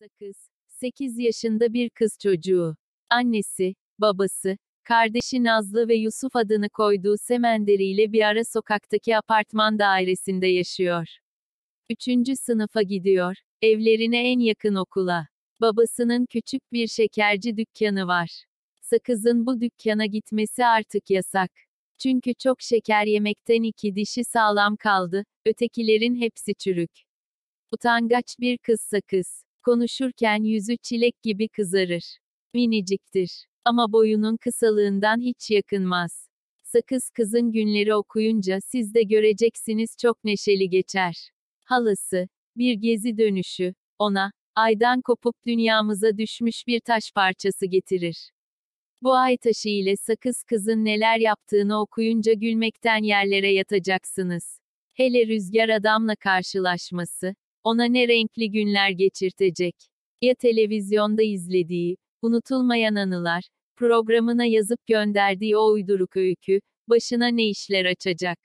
Sakız, 8 yaşında bir kız çocuğu. Annesi, babası, kardeşi Nazlı ve Yusuf adını koyduğu Semenderi ile bir ara sokaktaki apartman dairesinde yaşıyor. Üçüncü sınıfa gidiyor, evlerine en yakın okula. Babasının küçük bir şekerci dükkanı var. Sakız'ın bu dükkana gitmesi artık yasak. Çünkü çok şeker yemekten iki dişi sağlam kaldı, ötekilerin hepsi çürük. Utangaç bir kız sakız. Konuşurken yüzü çilek gibi kızarır. Miniciktir. Ama boyunun kısalığından hiç yakınmaz. Sakız kızın günleri okuyunca siz de göreceksiniz çok neşeli geçer. Halası, bir gezi dönüşü, ona, aydan kopup dünyamıza düşmüş bir taş parçası getirir. Bu ay taşı ile sakız kızın neler yaptığını okuyunca gülmekten yerlere yatacaksınız. Hele rüzgar adamla karşılaşması, ona ne renkli günler geçirtecek. Ya televizyonda izlediği, unutulmayan anılar, programına yazıp gönderdiği o uyduruk öykü, başına ne işler açacak.